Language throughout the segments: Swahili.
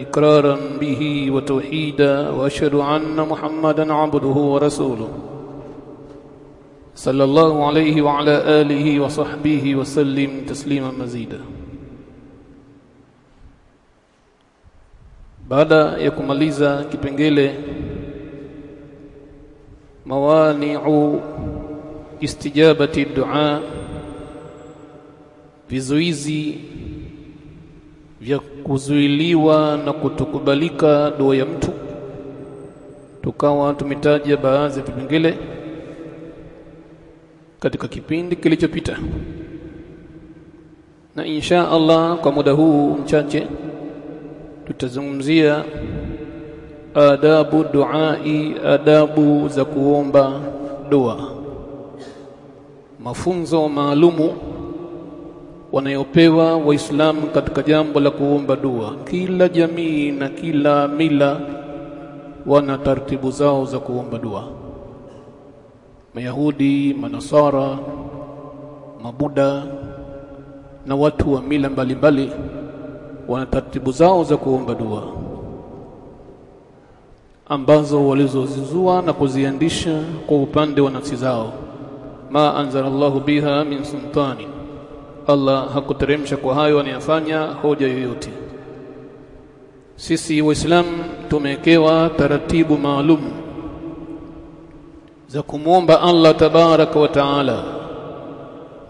إقرارا به وتوحيدا وأشهد أن محمدا عبده ورسوله صلى الله عليه وعلى آله وصحبه وسلم تسليما مزيدا. baada ya kumaliza kipengele mawani'u istijabati dua vizuizi vya kuzuiliwa na kutokubalika dua ya mtu. Tukawa tumetaja baadhi ya vipengele katika kipindi kilichopita. Na insha Allah kwa muda huu mchache tutazungumzia adabu duai adabu za kuomba dua. Mafunzo maalumu wanayopewa waislamu katika jambo la kuomba dua. Kila jamii na kila mila wana taratibu zao za kuomba dua. Mayahudi manasara mabuda na watu wa mila mbalimbali wana taratibu zao za kuomba dua ambazo walizozizua na kuziandisha kwa upande wa nafsi zao. Ma anzalallahu biha min sultani Allah hakuteremsha kwa hayo anayafanya hoja yoyote. Sisi waislamu tumewekewa taratibu maalum za kumwomba Allah tabaraka wa taala.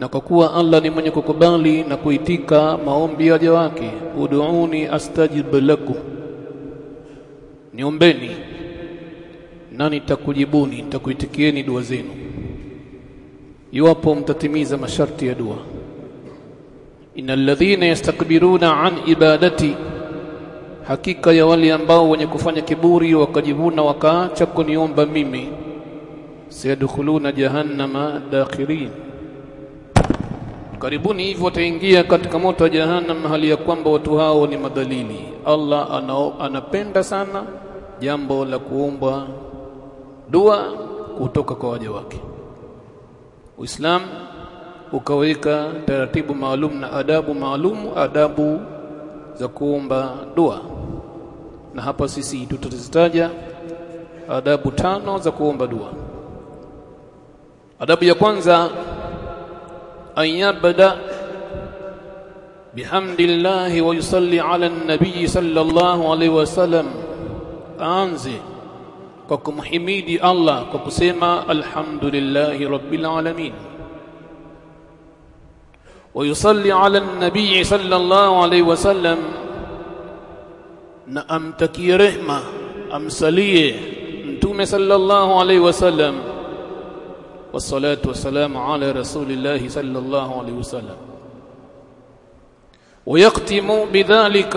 Na kwa kuwa Allah ni mwenye kukubali na kuitika maombi ya waja wake uduuni astajib lakum. Niombeni na nitakujibuni nitakuitikieni dua zenu. Iwapo mtatimiza masharti ya dua innal ladhina yastakbiruna an ibadati. Hakika ya wale ambao wenye kufanya kiburi wakajivuna wakaacha kuniomba mimi. Sayadkhuluna jahannama dakhirin. Karibuni hivyo wataingia katika moto wa jahannam hali ya kwamba watu hao ni madhalili Allah anao, anapenda sana jambo la kuomba dua kutoka kwa waja wake. Uislamu ukaweka taratibu maalum na adabu maalum adabu za kuomba dua. Na hapa sisi tutazitaja adabu tano za kuomba dua. Adabu ya kwanza ayabda yabda bihamdillah wa yusalli ala an-nabi sallallahu alaihi wasallam aanze kwa kumhimidi Allah kwa kusema alhamdulillahi rabbil alamin ويصلي على النبي صلى الله عليه وسلم. نأمتكي رحمة أم صلية أنتم صلى الله عليه وسلم. والصلاة والسلام على رسول الله صلى الله عليه وسلم. ويختم بذلك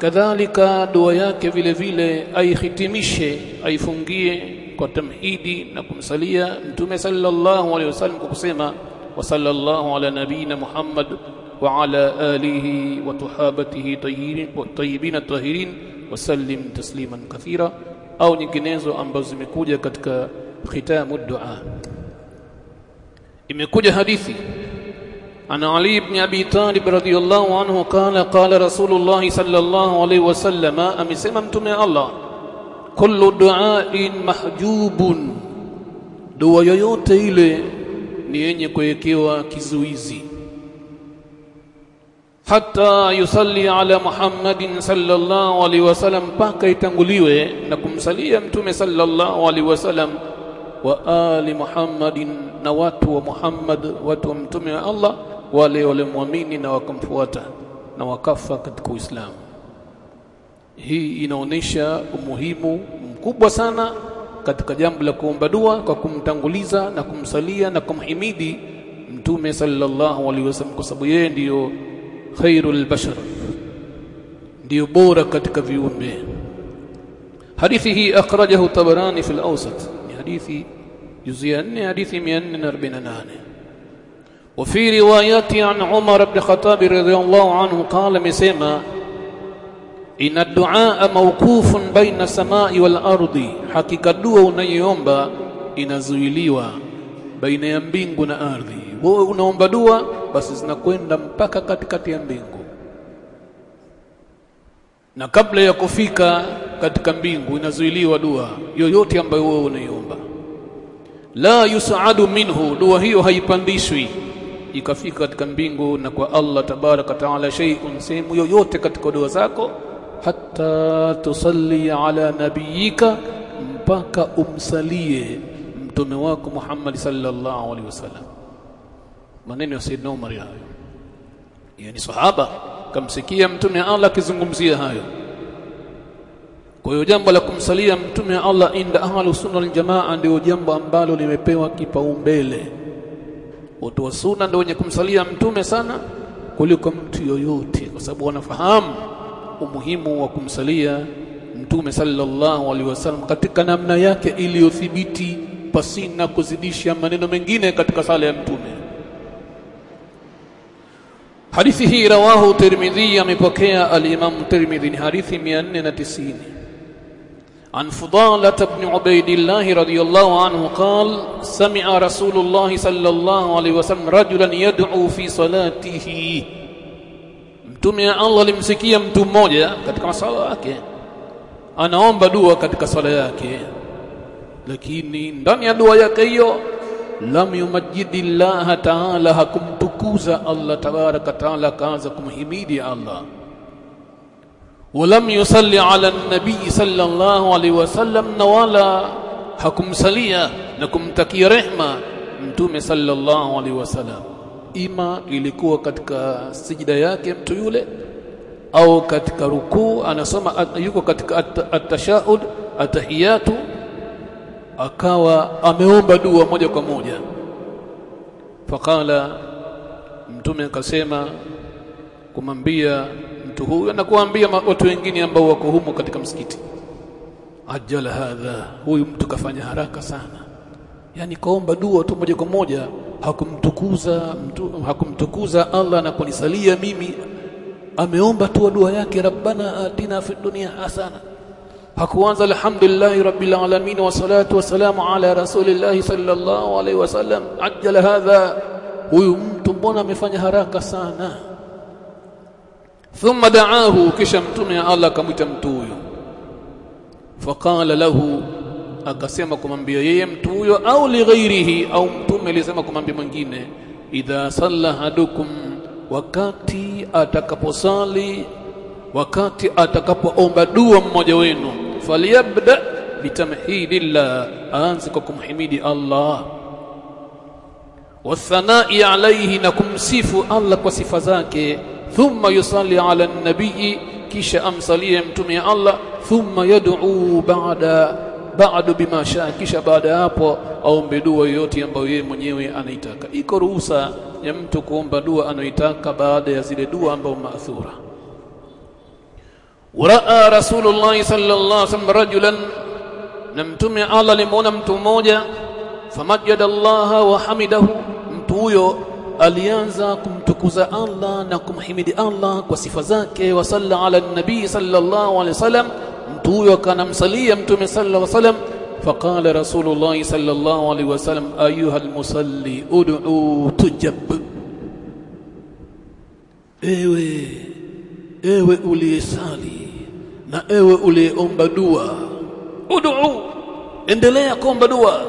كذلك دعاءك في الفيل أي ختمشة أي فنجية كتمحيدي نقوم صلية أنتم صلى الله عليه وسلم كبسيمة. وصلى الله على نبينا محمد وعلى آله وتحابته طيبين الطاهرين وسلم تسليما كثيرا. أو نكنيزو ambazo zimekuja كتك ختام الدعاء. imekuja حديثي. عن علي بن أبي طالب رضي الله عنه قال قال رسول الله صلى الله عليه وسلم أمسممتم يا الله. كل دعاء محجوب. دعاء يوتي ni yenye kuwekewa kizuizi. Hata yusalli ala Muhammadin sallallahu alaihi wasallam mpaka itanguliwe na kumsalia mtume sallallahu alaihi wasallam wa ali Muhammadin na watu wa Muhammad watu wa mtume wa Allah wale walimwamini na wakamfuata na wakafa katika Uislamu. Hii inaonyesha umuhimu mkubwa sana katika jambo la kuomba dua kwa kumtanguliza na kumsalia na kumhimidi mtume sallallahu alaihi wasallam kwa sababu yeye ndiyo khairul bashar ndio bora katika viumbe hadithi hii akhrajahu tabarani fi al-awsat ni hadithi juzu ya 4 hadithi 448 وفي روايات عن عمر بن الخطاب رضي الله عنه قال مسما ina duaa mawqufun baina samai wal ardi, hakika dua unayoomba inazuiliwa baina ya mbingu na ardhi. Wewe unaomba dua, basi zinakwenda mpaka katikati ya mbingu, na kabla ya kufika katika mbingu inazuiliwa dua yoyote ambayo wewe unaiomba. La yusaadu minhu, dua hiyo haipandishwi ikafika katika mbingu na kwa Allah tabaraka taala shay'un, sehemu yoyote katika dua zako hata tusalli ala nabiyika mpaka umsalie mtume wako Muhammad sallallahu alaihi wasallam. Maneno ya Saidna Umar hayo. Yani sahaba kamsikia mtume Allah akizungumzia hayo. Kwa hiyo jambo la kumsalia mtume Allah inda ahlu sunna wal ndio jambo ambalo limepewa kipaumbele. Watu wa sunna ndio wenye kumsalia mtume sana kuliko mtu yoyote kwa sababu wanafahamu umuhimu wa kumsalia mtume sallallahu alaihi wasallam katika namna yake iliyothibiti pasina kuzidisha maneno mengine katika sala ya mtume hadithi hii rawahu tirmidhi amepokea al-imam tirmidhi ni hadithi 490 عن فضالة بن عبيد الله رضي الله عنه قال سمع رسول الله صلى الله عليه وسلم رجلا يدعو في صلاته mtume Allah alimsikia mtu mmoja katika masala yake anaomba dua katika sala yake lakini ndani ya dua yake hiyo lam yumajjidillah ta'ala hakumtukuza Allah tabaraka taala kaanza kumhimidi Allah ولم يصلي على النبي صلى الله عليه وسلم ولا hakumsalia na kumtakia rehma mtume sallallahu alaihi wasallam ima ilikuwa katika sijida yake mtu yule au katika rukuu anasoma yuko katika at-tashahud atahiyatu akawa ameomba dua moja kwa moja. Faqala mtume akasema kumwambia mtu huyu na kuambia watu wengine ambao wako humo katika msikiti ajala hadha huyu mtu kafanya haraka sana. Yani kaomba dua tu moja kwa moja hakumtukuza mtu hakumtukuza Allah na kunisalia mimi ameomba tu dua yake rabbana atina fid dunya hasana hakuanza alhamdulillahi rabbil alamin wa salatu wa salamu ala rasulillahi sallallahu alaihi wasallam ajala hadha huyu mtu mbona amefanya haraka sana thumma da'ahu kisha mtume Allah akamwita mtu huyo faqala lahu akasema kumwambia yeye mtu huyo au lighairihi au mtume kwa kumwambia mwingine idha salla hadukum wakati atakaposali wakati atakapoomba dua mmoja wenu falyabda bitamhidillah aanze kwa kumhimidi Allah. Wathanai alayhi na kumsifu Allah kwa sifa zake thumma yusalli ala nabii kisha amsalie mtume Allah thumma yad'u ba'da ba'du bima shaa kisha baada ya hapo aombe dua yoyote ambayo yeye mwenyewe anaitaka iko ruhusa ya mtu kuomba dua anayoitaka baada ya zile dua ambazo rasulullah sallallahu alaihi wasallam rajulan na mtume Allah alimuona mtu mmoja famajjada Allah wa hamidahu mtu huyo alianza kumtukuza Allah na kumhimidi Allah kwa sifa zake wa salla ala nabii sallallahu alaihi wasallam mtu huyo akanamsalia mtume sallallahu alaihi wasallam faqala rasulullah sallallahu alaihi wasallam ayuha almusalli ud'u tujab ewe ewe uliyesali na ewe uliyeomba dua ud'u endelea kuomba dua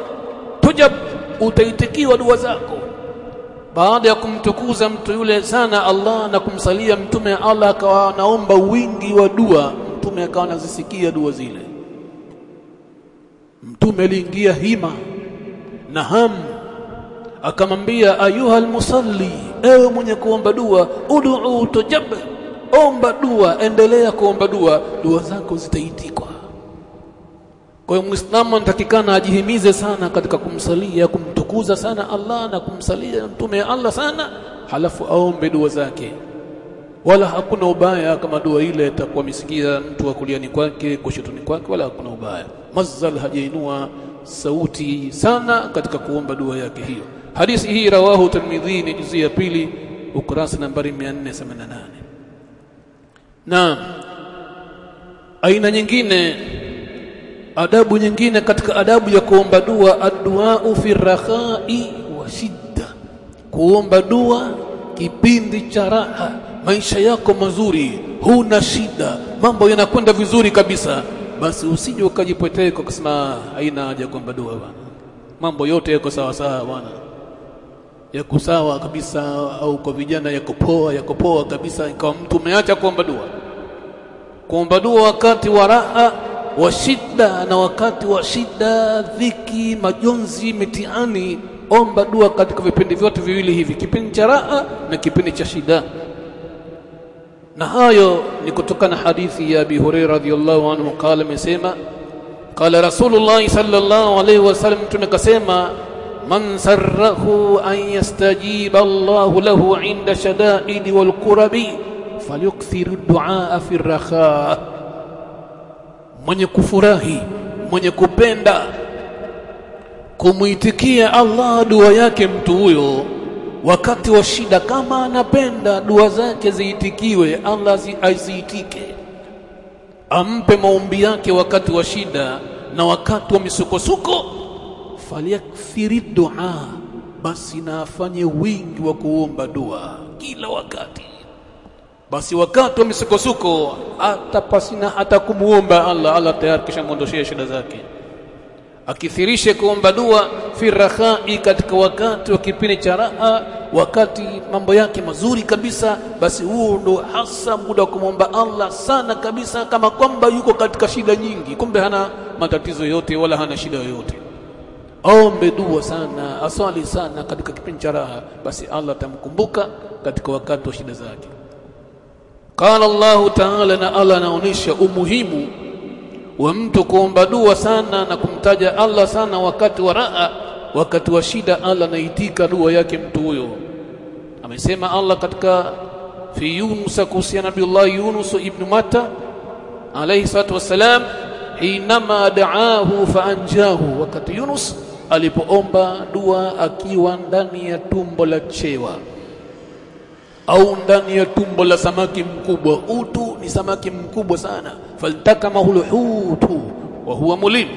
tujab utaitikiwa dua zako baada ya kumtukuza mtu yule sana Allah na kumsalia mtume Allah akawa anaomba wingi wa dua mtume akawa anazisikia dua zile. Mtume aliingia hima na hamu akamwambia ayuha almusalli ewe mwenye kuomba dua ud'u tujab omba dua endelea kuomba dua dua zako zitaitikwa. Kwa hiyo muislamu anatakikana ajihimize sana katika kumsalia kumtukuza sana Allah na kumsalia mtume Allah sana halafu aombe dua zake wala hakuna ubaya kama dua ile atakuwa amesikia mtu wa kuliani kwake kushotoni kwake wala hakuna ubaya. Mazal hajainua sauti sana katika kuomba dua yake hiyo. Hadithi hii rawahu tirmidhi ni juzi ya pili ukurasa nambari 488 naam. Aina nyingine adabu nyingine katika adabu ya kuomba dua adduau fi rakhai wa shidda. Kuomba dua kipindi cha raha maisha yako mazuri huna shida mambo yanakwenda vizuri kabisa. Basi usije ukajipotea kwa kusema haina haja kuomba dua bwana. Mambo yote yako sawa sawa bwana. Yako sawa kabisa au kwa vijana yako poa yako poa kabisa ikawa mtu umeacha kuomba dua. Kuomba dua wakati wa raha wa shida na wakati wa shida dhiki majonzi mitihani omba dua katika vipindi vyote viwili hivi kipindi cha raha na kipindi cha shida na hayo ni kutokana hadithi ya Abi Hurairah radhiyallahu anhu qala amesema qala Rasulullah sallallahu alayhi wasallam tumekasema man sarrahu an yastajiba Allah lahu inda shada'id wal kurabi falyukthir ad-du'a fi ar-rakha mwenye kufurahi mwenye kupenda kumuitikia Allah dua yake mtu huyo wakati wa shida kama anapenda dua zake ziitikiwe Allah aziitike. Ampe maombi yake wakati wa shida na wakati wa misukosuko. Falyakthiri dua basi na afanye wingi wa kuomba dua kila wakati. Basi wakati wa misukosuko hata pasina hata Allah Allah tayari kishamwondoshia shida zake akithirishe kuomba dua fi rakhai katika wakati wa kipindi cha raha wakati mambo yake mazuri kabisa basi huo ndo hasa muda wa kumwomba Allah sana kabisa kama kwamba yuko katika shida nyingi. Kumbe hana matatizo yote wala hana shida yoyote. Aombe dua sana aswali sana katika kipindi cha raha basi Allah atamkumbuka katika wakati wa shida zake. Qala Allah ta'ala na Allah anaonyesha umuhimu wa mtu kuomba dua sana na kumtaja Allah sana wakati wa raha wakati wa shida Allah anaitika dua yake mtu huyo. Amesema Allah katika fi Yunus kuhusiana Nabii Yunus ibn Matta alayhi salatu wassalam hinama da'ahu faanjahu wakati Yunus alipoomba dua akiwa ndani ya tumbo la chewa au ndani ya tumbo la samaki mkubwa utu ni samaki mkubwa sana. Faltakamahu lhutu wa huwa mulim.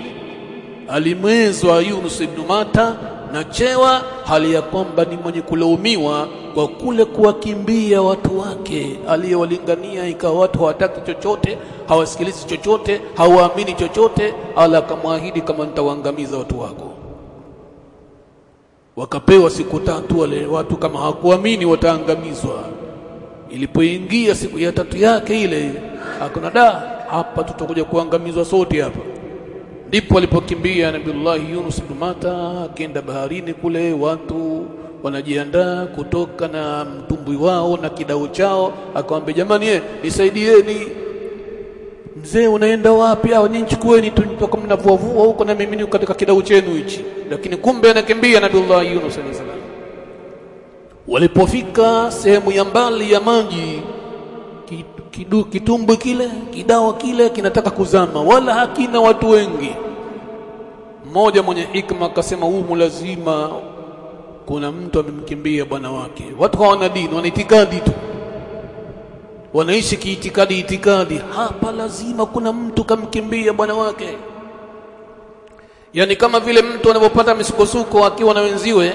Alimwezwa Yunus ibn Mata na chewa hali ya kwamba ni mwenye kulaumiwa kwa kule kuwakimbia watu wake. Aliyowalingania ikawa watu hawataki chochote hawasikilizi chochote hawaamini chochote ala akamwahidi kama nitawaangamiza watu wako. Wakapewa siku tatu wale watu kama hawakuamini wataangamizwa ilipoingia siku ya tatu yake ile akona da hapa tutakuja kuangamizwa sote hapa. Ndipo alipokimbia Nabiullahi Yunus ibn Mata akienda baharini kule watu wanajiandaa kutoka na mtumbwi wao na kidao chao akamwambia jamani ye, nisaidieni. Mzee unaenda wapi? Au chukueni tu mpaka mnavuavua huko na mimi katika kidao chenu hichi. Lakini kumbe anakimbia nabiullahi Yunus alayhi salam walipofika sehemu ya mbali ya maji kidu, kitumbwi kile kidawa kile kinataka kuzama wala hakina watu wengi. Mmoja mwenye hikma akasema humu lazima kuna mtu amemkimbia bwana wake. Watu hawana dini wana itikadi tu. Wanaishi kiitikadi itikadi. Hapa lazima kuna mtu kamkimbia bwana wake. Yani kama vile mtu anapopata misukosuko akiwa na wenziwe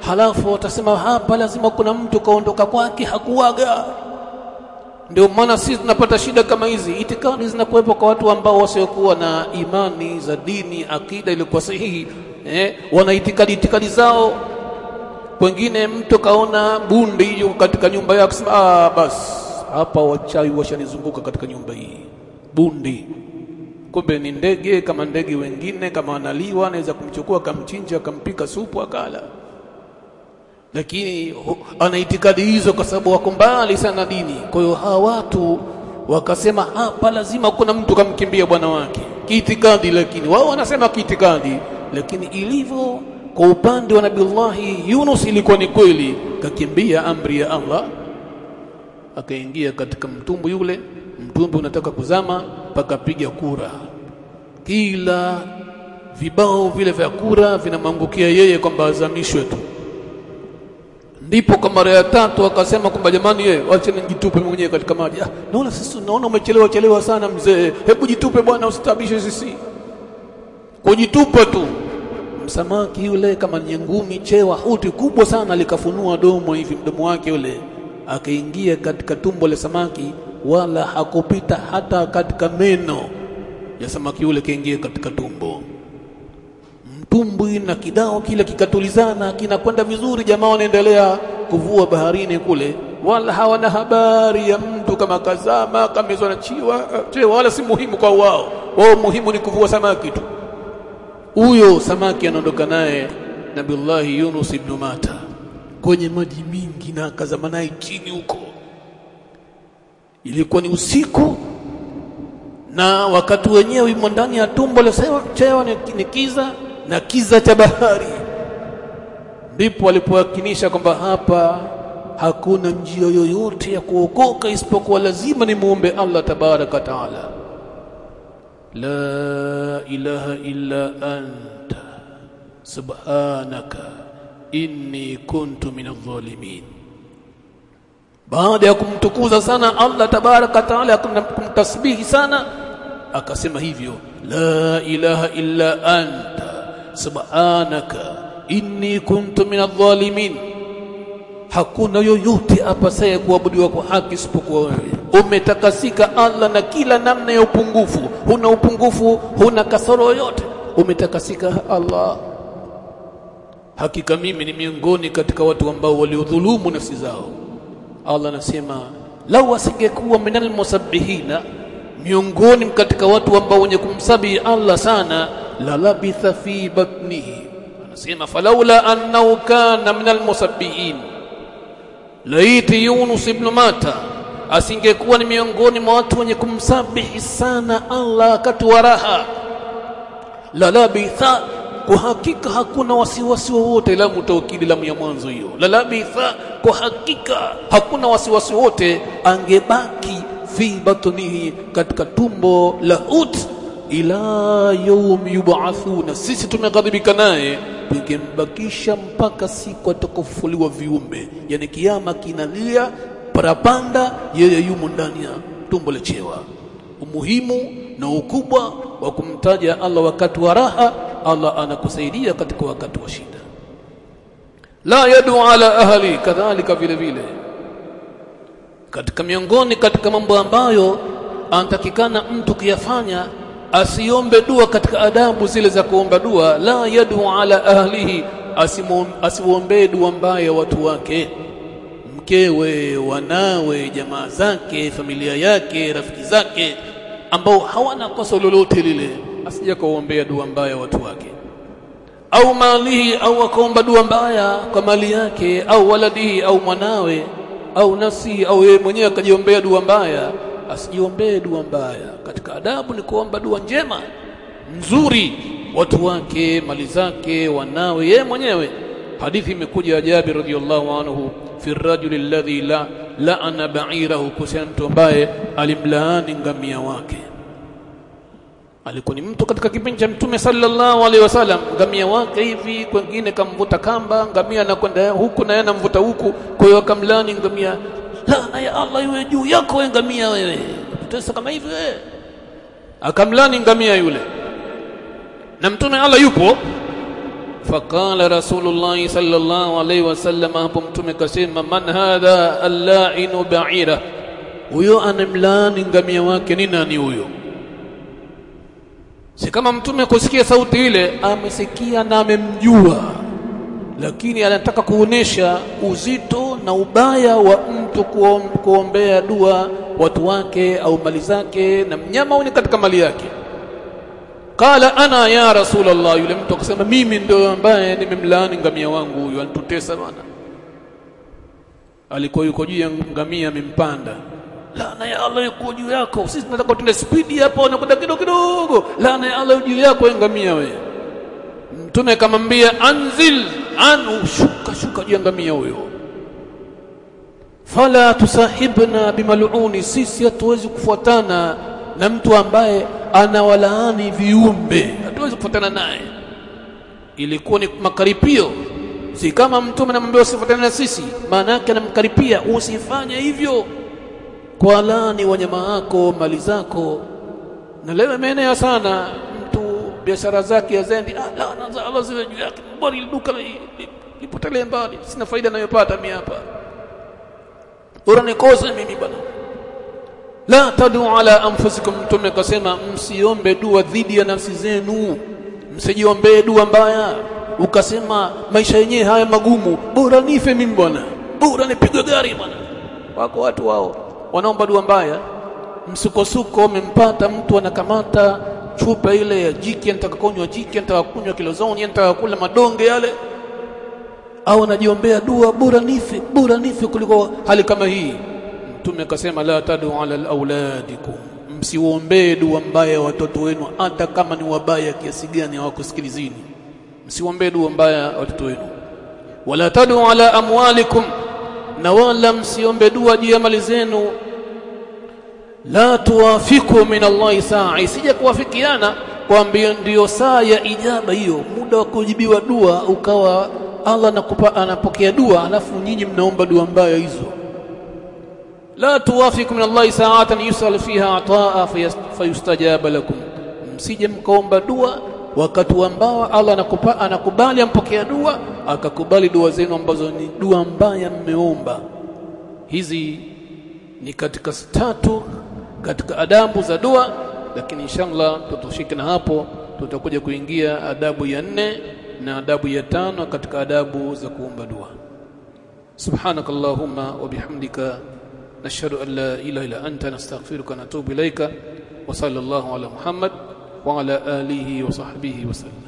halafu watasema hapa lazima kuna mtu kaondoka kwake hakuwaga. Ndio maana sisi tunapata shida kama hizi. Itikadi zinakuwepo kwa watu ambao wasiokuwa na imani za dini akida iliyokuwa sahihi eh, wana itikadi itikadi zao. Wengine mtu kaona bundi katika nyumba yake akasema ah basi hapa wachawi washanizunguka katika nyumba hii. Bundi. Kumbe ni ndege kama ndege wengine kama analiwa anaweza kumchukua akamchinja akampika supu akala lakini ana itikadi hizo kwa sababu wako mbali sana dini. Kwa hiyo hawa watu wakasema hapa lazima kuna mtu kamkimbia bwana wake. Kiitikadi lakini wao wanasema kiitikadi. Lakini ilivyo kwa upande wa nabillahi Yunus ilikuwa ni kweli. Kakimbia amri ya Allah akaingia katika mtumbu yule mtumbu unataka kuzama pakapiga kura. Kila vibao vile vya kura vinamwangukia yeye kwamba azamishwe tu ndipo kwa mara ya tatu akasema kwamba jamani yeye wacha nijitupe mwenyewe katika maji. Ah, naona sisi naona umechelewa chelewa sana mzee. Hebu jitupe bwana usitabishe sisi. Kujitupa tu. Msamaki yule kama ni ngumi chewa huti kubwa sana likafunua domo hivi mdomo wake yule. Akaingia katika tumbo la samaki wala hakupita hata katika meno ya samaki yule kaingia katika tumbo mtumbwi na kidao kile kikatulizana kinakwenda vizuri jamaa wanaendelea kuvua baharini kule. Wala hawana habari ya mtu kama kazama kamezwa na chiwa chewa wala si muhimu kwa wao. Wao muhimu ni kuvua samaki tu. Huyo samaki anaondoka naye Nabiullahi Yunus ibn Mata. Kwenye maji mingi na akazama naye chini huko. Ilikuwa ni usiku na wakati wenyewe imo ndani ya tumbo la chewa ni kiza na kiza cha bahari. Ndipo walipoakinisha kwamba hapa hakuna njia yoyote ya kuokoka isipokuwa lazima ni muombe Allah tabaraka taala. La ilaha illa anta subhanaka inni kuntu minadh-dhalimin baada ya kumtukuza sana Allah tabaraka taala kumtasbihi sana akasema hivyo la ilaha illa anta subhanaka inni kuntu minadh-dhalimin. Hakuna yoyote apasaye kuabudiwa kwa haki isipokuwa wewe. Umetakasika Allah na kila namna ya upungufu. Huna upungufu huna kasoro yoyote. Umetakasika Allah. Hakika mimi ni miongoni katika watu ambao waliodhulumu nafsi zao. Allah anasema lau asingekuwa minal musabbihina miongoni katika watu ambao wenye kumsabihi Allah sana la labitha fi batnihi. Anasema falaula annahu kana min almusabbihin laiti Yunus ibn Mata asingekuwa ni miongoni mwa watu wenye kumsabihi sana Allah wakati wa raha. La labitha kwa hakika hakuna wasiwasi wowote lamu taukidi lamu ya mwanzo hiyo. La labitha kwa hakika hakuna wasiwasi wote angebaki fi batnihi katika tumbo la ut ila yaum yub'athuna. Sisi tumeghadhibika naye tungembakisha mpaka siku atakapofufuliwa viumbe. Yani kiama kinalia parapanda yeye yumo ndani ya tumbo la chewa. Umuhimu na ukubwa wa kumtaja Allah wakati wa raha Allah anakusaidia katika wakati wa shida. La yadu ala ahli kadhalika vile vile. Katika miongoni katika mambo ambayo anatakikana mtu kuyafanya asiombe dua katika adabu zile za kuomba dua. La yadu ala ahlihi. Asiwaombee dua mbaya watu wake. Mkewe wanawe jamaa zake familia yake rafiki zake ambao hawana kosa lolote lile asije kuombea dua mbaya watu wake. Au malihi au akaomba dua mbaya kwa mali yake au waladihi au mwanawe au nafsi au yeye mwenyewe akajiombea dua mbaya asijiombee dua mbaya. Katika adabu ni kuomba dua njema nzuri. Watu wake mali zake wanawe yeye mwenyewe. Hadithi imekuja ya Jabir radhiyallahu anhu fi rajuli alladhi la la'ana ba'irahu. Kuhusiana mtu ambaye alimlaani ngamia wake. Alikuwa ni mtu katika kipindi cha mtume sallallahu alaihi wasallam. Ngamia wake hivi kwengine kamvuta kamba ngamia anakwenda huku na yeye anamvuta huku. Kwa hiyo akamlaani ngamia laana ya Allah iwe juu yako wewe ngamia wewe utesa kama hivi wewe akamlani ngamia yule na mtume Allah yupo فقال رسول الله صلى الله عليه وسلم hapo mtume kasema man hadha allainu ba'ira huyo anamlaani ngamia wake ni nani huyo si kama mtume kusikia sauti ile amesikia na amemjua lakini anataka kuonesha uzito na ubaya wa mtu kuom, kuombea dua watu wake au mali zake na mnyama ni katika mali yake. Qala ana ya rasulullah yule mtu akasema mimi ndio ambaye nimemlaani ngamia wangu huyu anitutesa bwana. Alikuwa yuko juu ya ngamia amempanda. Laana ya Allah yuko juu yako sisi tunataka tuende spidi hapo unakwenda kidogo kidogo. Laana ya Allah juu yako ngamia wewe mtume akamwambia anzil anu shuka shuka juu ya ngamia huyo fala tusahibna bimaluni sisi hatuwezi kufuatana na mtu ambaye anawalaani viumbe. Hatuwezi kufuatana naye. Ilikuwa ni makaripio. Si kama mtume anamwambia usifuatane na sisi. Maana yake anamkaripia usifanye hivyo. Kwa laani wanyama wako mali zako. Na leo imeenea sana. Mtu biashara zake hazendi ah, laana za Allah zile juu yake. Bora duka lipotelee mbali. Sina faida ninayopata mimi hapa bora nikose mimi bwana. La tadu ala anfusikum mtume kasema msiombe dua dhidi ya nafsi zenu. Msijiombee dua mbaya. Ukasema maisha yenyewe haya magumu. Bora nife mimi bwana. Bora nipigwe gari bwana. Wako watu wao. Wanaomba dua mbaya. Msukosuko umempata mtu anakamata chupa ile ya jiki anataka jiki anataka kunywa kilozoni anataka kula madonge yale au anajiombea dua bora nife bora nife kuliko hali kama hii? Mtume akasema la tadu ala auladikum msiuombee dua mbaya watoto wenu hata kama ni wabaya kiasi gani hawakusikilizini. Msiombee dua mbaya watoto wenu. Wala tadu ala amwalikum na wala msiombe dua juu ya mali zenu. La tuwafiku min Allah saa isije kuwafikiana. Kwambie ndiyo saa ya ijaba hiyo. Muda wa kujibiwa dua ukawa Allah anakupa anapokea dua alafu nyinyi mnaomba dua mbaya hizo. La tuwafiku min Allah sa'atan yusal fiha ataa fayustajaba lakum. Msije mkaomba dua wakati ambao Allah anakupa anakubali ampokea dua akakubali dua zenu ambazo ni dua mbaya mmeomba. Hizi ni katika tatu katika adabu za dua lakini inshallah tutoshike na hapo tutakuja kuingia adabu ya nne na adabu ya tano katika adabu za kuomba dua سبحانك اللهم وبحمدك نشهد أن لا إله إلا أنت نستغفرك ونتوب إليك وصلى الله على محمد وعلى آله وصحبه وسلم